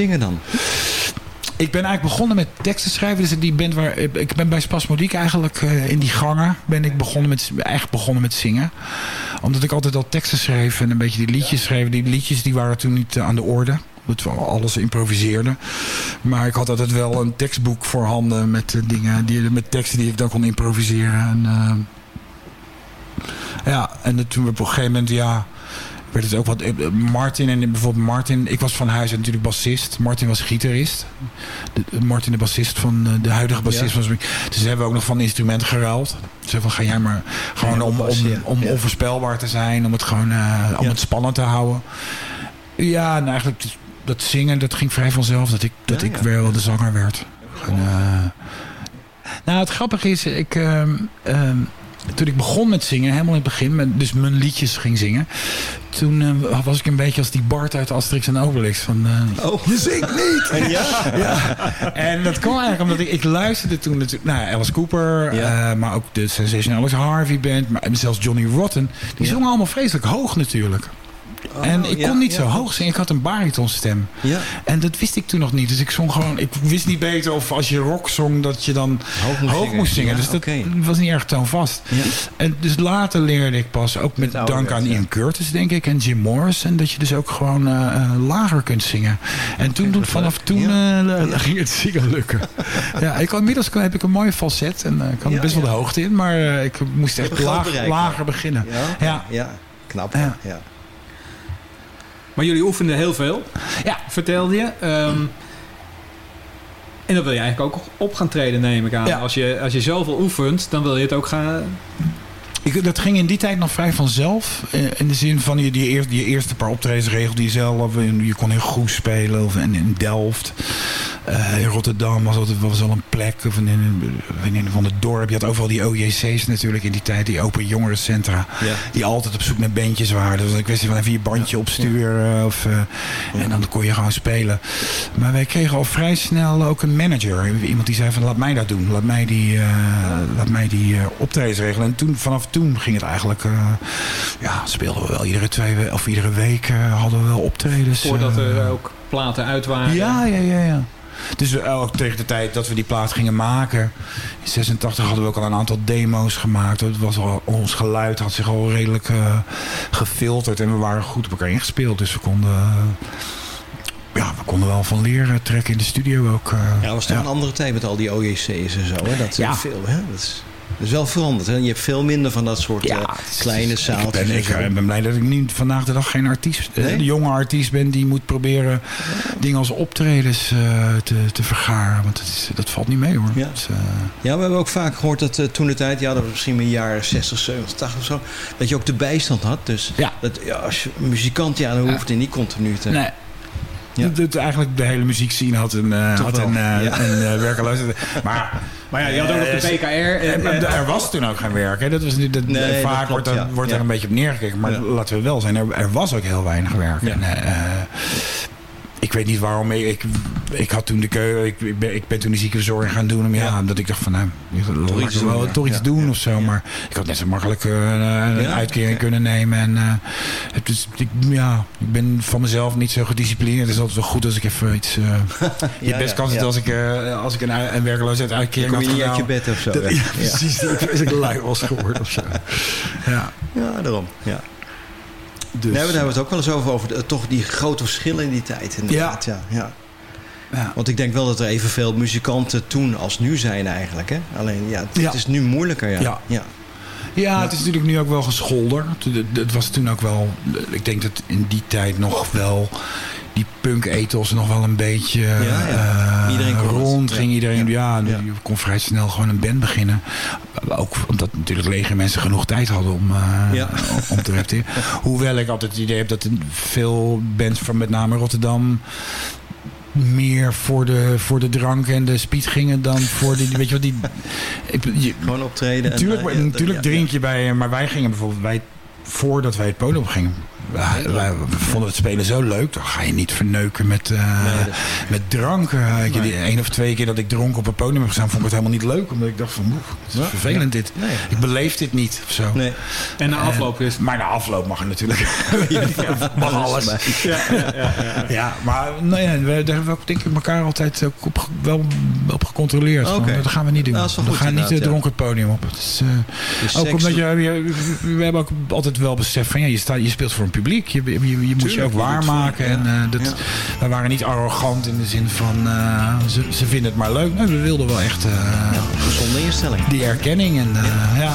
zingen dan? Ik ben eigenlijk begonnen met teksten schrijven. Dus die band waar, ik ben bij Spasmodiek eigenlijk uh, in die gangen ben ik begonnen met, echt begonnen met zingen. Omdat ik altijd al teksten schreef en een beetje die liedjes schreef. Die liedjes die waren toen niet uh, aan de orde. Omdat we alles improviseerden. Maar ik had altijd wel een tekstboek voorhanden met uh, dingen, die, met teksten die ik dan kon improviseren. En, Ja, en toen op een gegeven moment, ja, werd het ook wat... eh, Martin en bijvoorbeeld Martin, ik was van huis uit natuurlijk bassist. Martin was gitarist. De, Martin de bassist van eh, de huidige bassist Ja. van Dus hebben we ook nog van instrumenten geruild. Ze van, ga jij maar gewoon Ja, om, om, om onvoorspelbaar te zijn, om het gewoon eh, om het spannend te houden. Ja, en eigenlijk dat zingen, dat ging vrij vanzelf, dat ik, dat ik weer wel de zanger werd. Eh, nou, het grappige is, ik, ehm, ehm, toen ik begon met zingen, helemaal in het begin, met, dus mijn liedjes ging zingen. Toen eh, was ik een beetje als die Bart uit Asterix en Obelix. Van, eh, Oh. Je zingt niet! Ja? ja. En dat kwam eigenlijk omdat ik, ik luisterde toen natuurlijk naar Alice Cooper, Ja. eh, maar ook de Sensation Alex Harvey Band, maar zelfs Johnny Rotten. Die zongen allemaal vreselijk hoog natuurlijk. Oh, en ik ja, kon niet zo hoog zingen. Ik had een baritonstem. Ja. En dat wist ik toen nog niet. Dus ik zong gewoon... Ik wist niet beter of als je rock zong... dat je dan Hoog moest hoog zingen. moest zingen. Ja, dus dat was niet erg toonvast. Ja. En dus later leerde ik pas, ook met dank aan werd. Ian Curtis denk ik... en Jim Morrison, dat je dus ook gewoon eh, eh, lager kunt zingen. En toen, toen vanaf toen eh, ging het zingen lukken. ja, ik, inmiddels heb ik een mooie falset. En ik kan Ja, best wel de hoogte in. Maar ik moest echt bereik, lager beginnen. Ja? Ja. Ja. Knap. Ja. Maar jullie oefenden heel veel, Ja. vertelde je. Ehm, en dan wil je eigenlijk ook op gaan treden, neem ik aan. Ja. Als, je, als je zoveel oefent, dan wil je het ook gaan... Ik, dat ging in die tijd nog vrij vanzelf. Eh, In de zin van je, die, eerste, die eerste paar optredens regelde je zelf. En Je kon in Goes spelen of in, in Delft. Eh, in Rotterdam was altijd was wel een plek. Of in, in, van het dorp. Je had overal die OJC's natuurlijk in die tijd. Die open jongerencentra. Ja. Die altijd op zoek naar bandjes waren. Dus een kwestie van even je bandje opsturen. Of, eh, En dan kon je gewoon spelen. Maar wij kregen al vrij snel ook een manager. Iemand die zei van laat mij dat doen. Laat mij die, eh, laat mij die optredens regelen. En toen, vanaf toen ging het eigenlijk... eh, ja, speelden we wel iedere twee we- of iedere week eh, hadden we wel optredens. Voordat eh, er ook platen uit waren. ja, ja, ja, ja. Dus eh, ook tegen de tijd dat we die plaat gingen maken. In 86 hadden we ook al een aantal demo's gemaakt. Het was al, ons geluid had zich al redelijk eh, gefilterd. En we waren goed op elkaar ingespeeld. Dus we konden... eh, ja, we konden wel van leren trekken in de studio ook. eh. Ja, dat was toch een andere tijd met al die OJC's en zo. Hè? Dat Ja. ja. veel, hè? Dat is, is wel veranderd. Hè? Je hebt veel minder van dat soort eh, kleine Ik zaaltjes. ben, en ik ben blij dat ik nu vandaag de dag geen artiest, eh, Nee? een jonge artiest ben die moet proberen dingen als optredens eh, te, te vergaren. Want dat, is, dat valt niet mee hoor. Ja. Dus, eh, Ja, we hebben ook vaak gehoord dat toen de tijd, ja, dat was misschien in de jaren 60, 70, 80 of zo, dat je ook de bijstand had. Dus Ja. dat, ja, als je een muzikant, ja, dan hoeft hij niet continu te... nee. Ja. Eigenlijk de hele muziekscene had een, eh Toch had een, eh, ja. een werkeloosheid. Maar, Maar ja, je had ook nog de eh, BKR. En, en- en- er was toen ook geen werk. Hè. Dat was, dat, Nee, dat vaak klopt, wordt, er, wordt er een beetje op neergekeken. Maar laten we wel zijn, er, er was ook heel weinig werk. En, eh, eh, ik weet niet waarom. Ik, ik, had toen de keuze. Ik, ik, ben, ik ben toen de ziekenverzorging gaan doen. Om, ja, Ja. omdat ik dacht van nou, toch iets wel, toch iets doen of zo. Maar ik had net zo makkelijk eh, een uitkering kunnen nemen. En eh, het is, ik, ja, ik ben van mezelf niet zo gedisciplineerd. Het is altijd wel goed als ik even iets. eh je best kan het als ik, als ik een, een werkloosheid uitkering kom je had niet uit je bed of zo. Dat- precies. Dat is ik lui was geworden of zo. Ja. Ja, daarom. Ja. Dus, nee, daar hebben we het ook wel eens over, over toch die grote verschillen in die tijd. Inderdaad, ja. Ja, Ja. Want ik denk wel dat er evenveel muzikanten toen als nu zijn eigenlijk. Hè? Alleen, ja, het Ja. is nu moeilijker. Ja. Ja. Ja. Ja, het is natuurlijk nu ook wel gescholder. Het was toen ook wel... Ik denk dat in die tijd nog wel... Die punk-ethos nog wel een beetje ja. eh, Iedereen rond ging. Iedereen, ja, Ja. je kon vrij snel gewoon een band beginnen. Ook omdat natuurlijk leger mensen genoeg tijd hadden om, eh, om te repeteren. Hoewel ik altijd het idee heb dat veel bands van met name Rotterdam meer voor de, voor de drank en de speed gingen dan voor die, weet je wat, die... Ik, je, Gewoon optreden. en, Natuurlijk, eh, ja, natuurlijk ja, drink je bij, maar wij gingen bijvoorbeeld, wij, voordat wij het podium gingen, wij, vonden het spelen zo leuk. Dan ga je niet verneuken met, eh, Nee, met drank. Eh, die één of twee keer dat ik dronk op het podium heb gestaan, vond ik het helemaal niet leuk. Omdat ik dacht van, het is Ja. vervelend dit. Nee. Ik beleef dit niet of zo. Nee. en na afloop is... Maar na afloop mag het natuurlijk. mag alles. Ja, ja, ja, ja. Ja, maar nou ja, we, daar hebben we ook denk ik elkaar altijd ook op, wel op gecontroleerd. Van. Dat gaan we niet doen. Nou, we goed gaan niet dronken het podium op. Het is, eh, Dus ook seks- omdat je, je- we hebben ook altijd wel beseft van ja, je, staat, je speelt voor een publiek. Je, je, je, je moet je Tuurlijk, ook je waarmaken. En ja. eh, dat, Ja. we waren niet arrogant in de zin van eh, ze, ze vinden het maar leuk. Nee, we wilden wel echt eh, Gezonde instelling. die erkenning. En, eh, ja.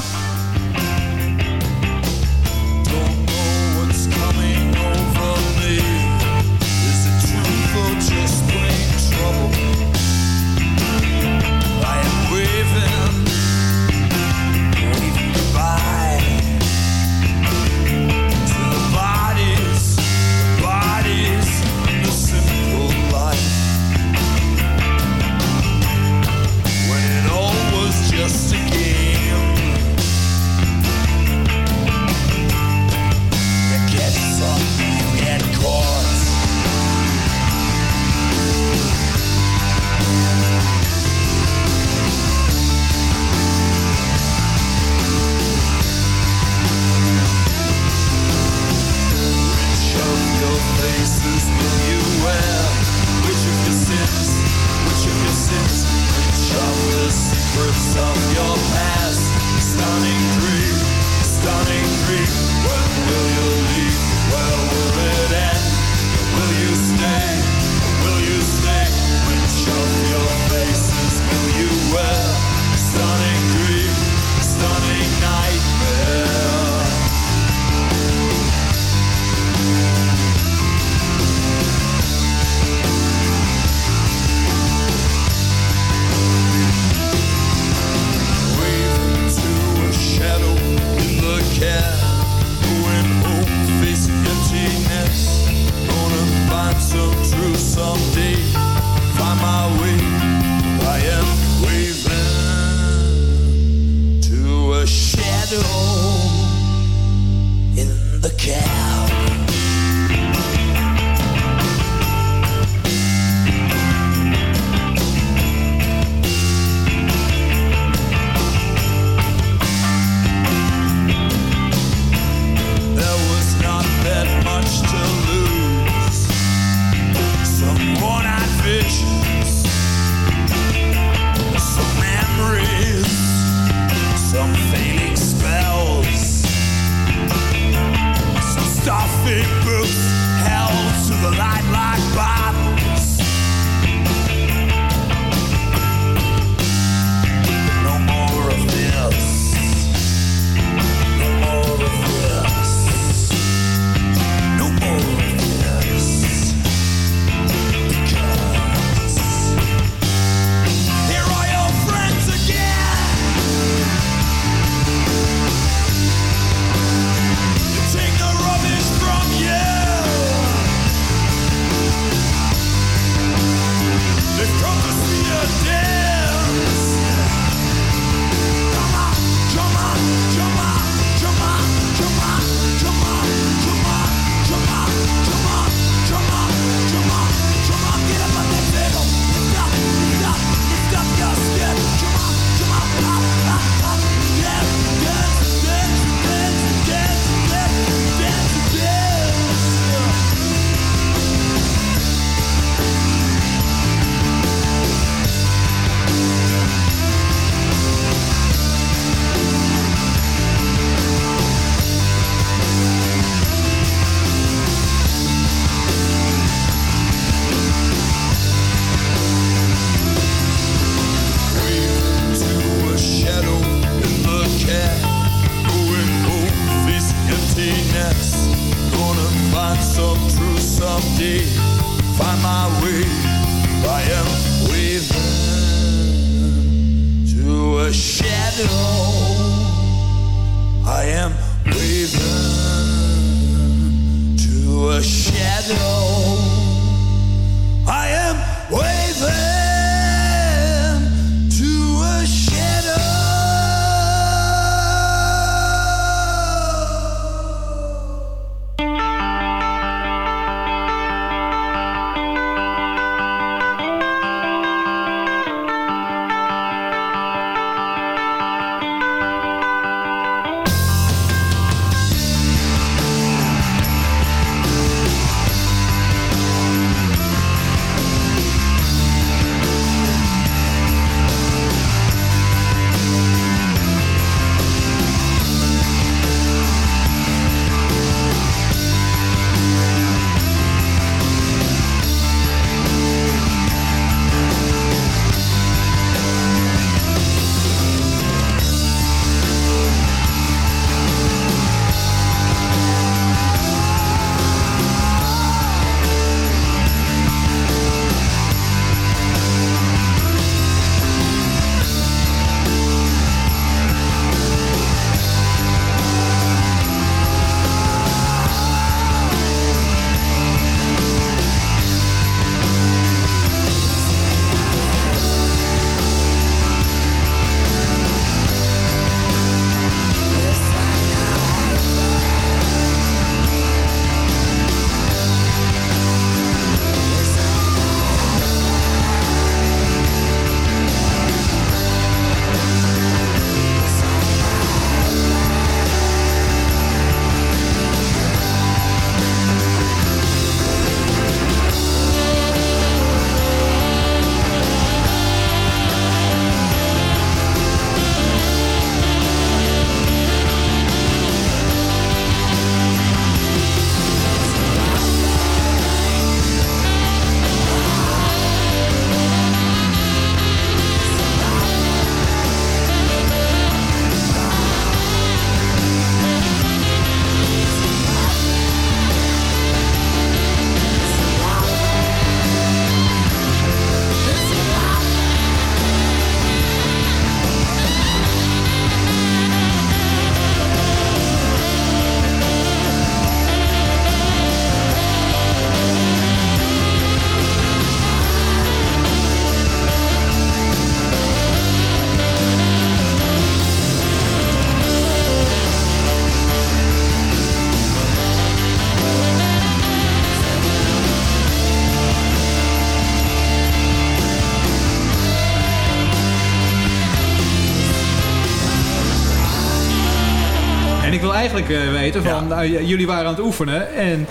Eigenlijk eh, weten van, nou, jullie waren aan het oefenen en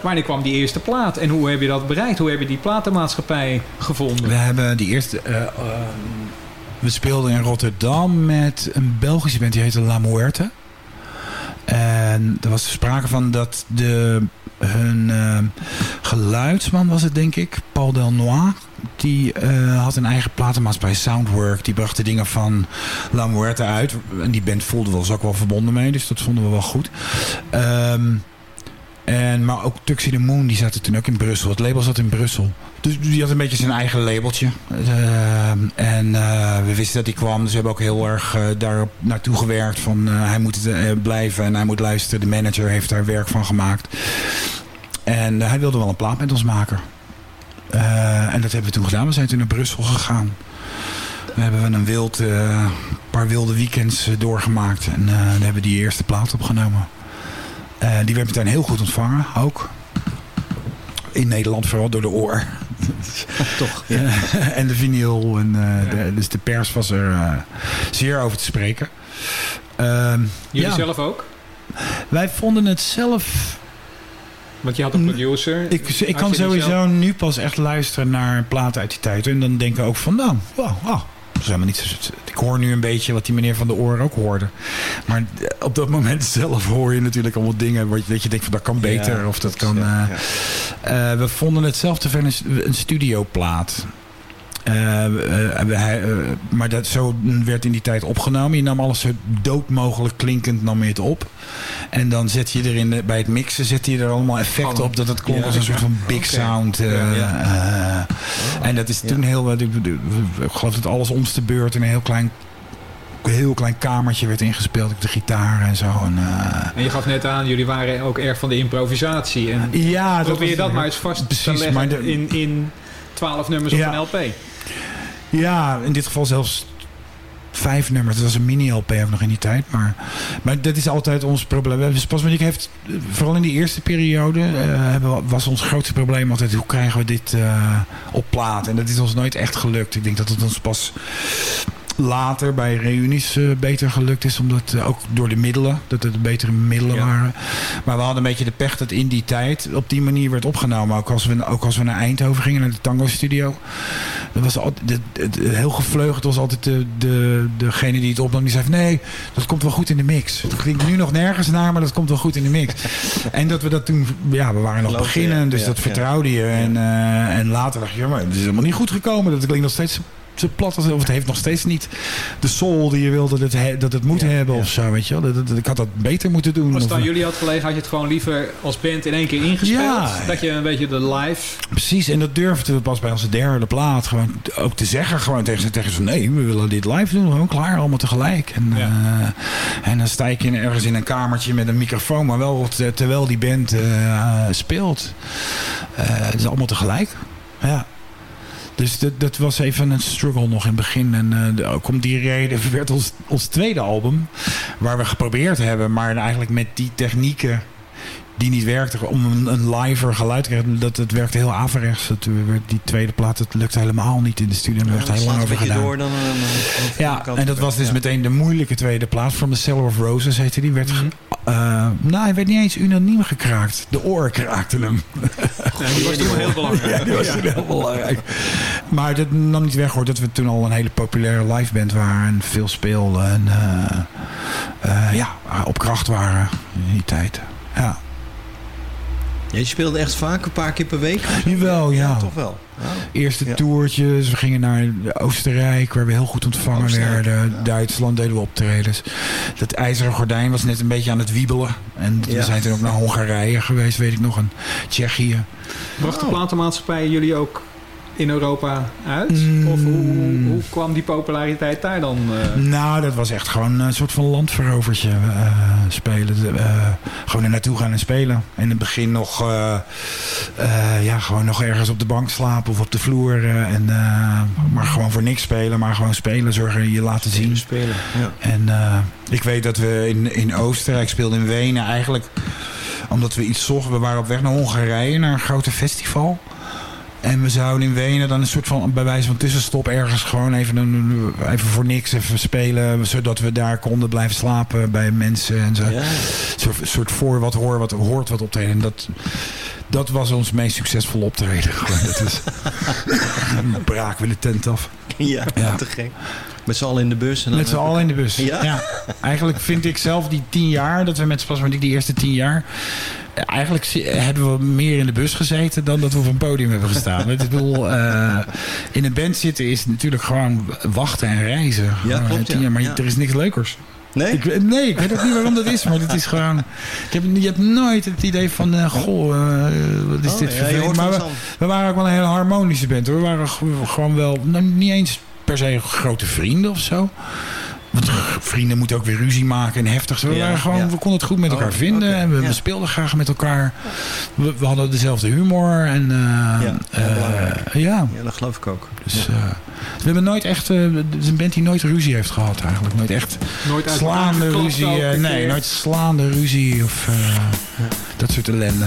wanneer kwam die eerste plaat? En hoe heb je dat bereikt? Hoe heb je die platenmaatschappij gevonden? We hebben die eerste... eh, ehm, we speelden in Rotterdam met een Belgische band die heette La Muerte. En er was sprake van dat de hun eh, geluidsman was het denk ik, Paul Delnoy. Die eh, had een eigen platenmaatschappij, Soundwork. Die bracht de dingen van La Muerte uit. En die band voelde we ons ook wel verbonden mee. Dus dat vonden we wel goed. Ehm, en, maar ook Tuxedo Moon, die zaten toen ook in Brussel. Het label zat in Brussel. Dus die had een beetje zijn eigen labeltje. Ehm, en eh, we wisten dat hij kwam. Dus we hebben ook heel erg uh, daar naartoe gewerkt. Van hij moet blijven en hij moet luisteren. De manager heeft daar werk van gemaakt. En hij wilde wel een plaat met ons maken. En dat hebben we toen gedaan. We zijn toen naar Brussel gegaan. We hebben een wild, paar wilde weekends doorgemaakt. En daar hebben we die eerste plaat opgenomen. die werd meteen heel goed ontvangen, ook. In Nederland vooral door de oor. Toch, ja. en de vinyl. En, uh, de, dus de pers was er uh, zeer over te spreken. Uh, Jullie ja. zelf ook? Wij vonden het zelf... Want je had een producer. Ik, ik kan sowieso zelf... nu pas echt luisteren naar platen uit die tijd. En dan denken ook van, nou, wow, wow. Dat is helemaal niet ik hoor nu een beetje wat die meneer van de oor ook hoorde. Maar op dat moment zelf hoor je natuurlijk allemaal dingen... Wat je, dat je denkt van dat kan beter ja, of dat, dat kan... Ja, ja. Uh, we vonden het zelf te ver een, een studioplaat. Uh, hij, maar dat, zo werd in die tijd opgenomen. Je nam alles zo dood mogelijk klinkend nam je het op. En dan zet je er in de, bij het mixen zet je er allemaal effecten op dat het klonk als een soort van big okay. sound. En dat is toen heel... Ik, ik geloof dat alles de beurt in een heel klein heel klein kamertje werd ingespeeld. De gitaar en zo. En, uh... en je gaf net aan, jullie waren ook erg van de improvisatie. En ja, probeer je dat maar eens vast precies, te leggen de... in, in 12 nummers ja. op een LP. Ja, in dit geval zelfs vijf nummers. Dat was een mini-LP nog in die tijd. Maar, maar dat is altijd ons probleem. Spasmodiek heeft, vooral in die eerste periode, uh, was ons grootste probleem altijd hoe krijgen we dit uh, op plaat. En dat is ons nooit echt gelukt. Ik denk dat het ons pas later bij reunies uh, beter gelukt is. Omdat uh, ook door de middelen, dat het betere middelen ja. waren. Maar we hadden een beetje de pech dat in die tijd op die manier werd opgenomen. Ook als we, ook als we naar Eindhoven gingen, naar de Tango Studio. Dat was altijd, de, de, de, heel gevleugeld was altijd de, de, degene die het opnam. Die zei van, nee, dat komt wel goed in de mix. Het klinkt nu nog nergens naar, maar dat komt wel goed in de mix. en dat we dat toen, ja, we waren nog beginnen. Dus ja, dat vertrouwde je. En, uh, en later dacht je, ja, maar het is helemaal niet goed gekomen. Dat klinkt nog steeds zo plat als of het heeft nog steeds niet de soul die je wilde dat het, dat het moet ja, hebben ja. of zo, weet je wel. Dat, dat, ik had dat beter moeten doen. Als het aan jullie had gelegen, had je het gewoon liever als band in één keer ingespeeld. Ja. Dat je een beetje de live... Precies, en dat durfden we pas bij onze derde plaat gewoon ook te zeggen. Gewoon tegen ze, tegen ze nee, we willen dit live doen. Gewoon klaar, allemaal tegelijk. En, ja. uh, en dan sta ik in, ergens in een kamertje met een microfoon, maar wel terwijl die band uh, speelt. Uh, het is allemaal tegelijk. Ja. Dus dat, dat, was even een struggle nog in het begin. En de, ook om die reden werd ons, ons tweede album, waar we geprobeerd hebben, maar eigenlijk met die technieken die niet werkten, om een, een liver geluid te krijgen, dat, dat werkte heel averechts. Dat, die tweede plaat, dat lukte helemaal niet in de studio. Daar werd ja, heel lang over gedaan. Door dan, dan, dan, ja, en dat was dus ja. meteen de moeilijke tweede plaat. From the Cellar of Roses heette die. Werd, mm -hmm. uh, nou, hij werd niet eens unaniem gekraakt. De oren kraakten hem. Ja, die was toen heel belangrijk. Ja, die was toen heel belangrijk. Maar dat nam niet weg hoor, dat we toen al een hele populaire liveband waren. En veel speelden. En uh, uh, ja, op kracht waren in die tijd. Ja. Ja, je speelde echt vaak een paar keer per week? Jawel, ja. ja. Toch wel? Oh. Eerste ja. toertjes. We gingen naar Oostenrijk, waar we heel goed ontvangen Oostenrijk, werden. Ja. Duitsland deden we optredens. Dat ijzeren gordijn was net een beetje aan het wiebelen. En we zijn toen ook naar Hongarije geweest, weet ik nog. En Tsjechië. Bracht de oh. platenmaatschappij jullie ook in Europa uit? Mm. Of hoe, hoe, hoe, kwam die populariteit daar dan? Uh... Nou, dat was echt gewoon een soort van landverovertje uh, spelen. Uh, gewoon er naartoe gaan en spelen. In het begin nog, ja, gewoon nog ergens op de bank slapen of op de vloer. en, maar gewoon voor niks spelen, maar gewoon spelen. Zorgen je laten zien. Spelen, ja. En ik weet dat we in, in Oostenrijk speelden in Wenen eigenlijk omdat we iets zochten. We waren op weg naar Hongarije, naar een grote festival. En we zouden in Wenen dan een soort van, bij wijze van tussenstop ergens gewoon even, een, even voor niks even spelen. Zodat we daar konden blijven slapen bij mensen en zo. Ja. soort, soort voor wat hoor, wat hoort wat optreden. En dat, dat was ons meest succesvolle optreden. Dat is, braken we de tent af. Ja, Ja. te gek. Met z'n allen in de bus. En dan Met z'n allen in de bus. Ja? Ja. Eigenlijk vind ik zelf die tien jaar, dat we met Spasmodiek die eerste tien jaar... Eigenlijk hebben we meer in de bus gezeten dan dat we op een podium hebben gestaan. Ik bedoel, eh, in een band zitten is natuurlijk gewoon wachten en reizen. Klopt, tien ja. jaar, maar Ja. er is niks leukers. Nee? Ik, weet- nee, ik weet ook niet waarom dat is, maar het is gewoon... Ik heb, je hebt nooit het idee van, eh, goh, eh, wat is Oh, dit ja, vervelend. Maar we, waren ook wel een hele harmonische band hoor. We waren gewoon wel, nou, niet eens per se grote vrienden of zo. Want g- vrienden moeten ook weer ruzie maken en heftig. We, Ja, waren gewoon, ja. we konden het goed met elkaar Oh, vinden. oké, en we, we speelden graag met elkaar. We, we hadden dezelfde humor. En, eh, Ja, eh, ja. Ja, dat geloof ik ook. Dus, eh, we hebben nooit echt... eh, het is een band die nooit ruzie heeft gehad eigenlijk. Nooit echt Nooit elkaar slaande ruzie. eh, nee, nooit slaande ruzie of eh, dat soort ellende.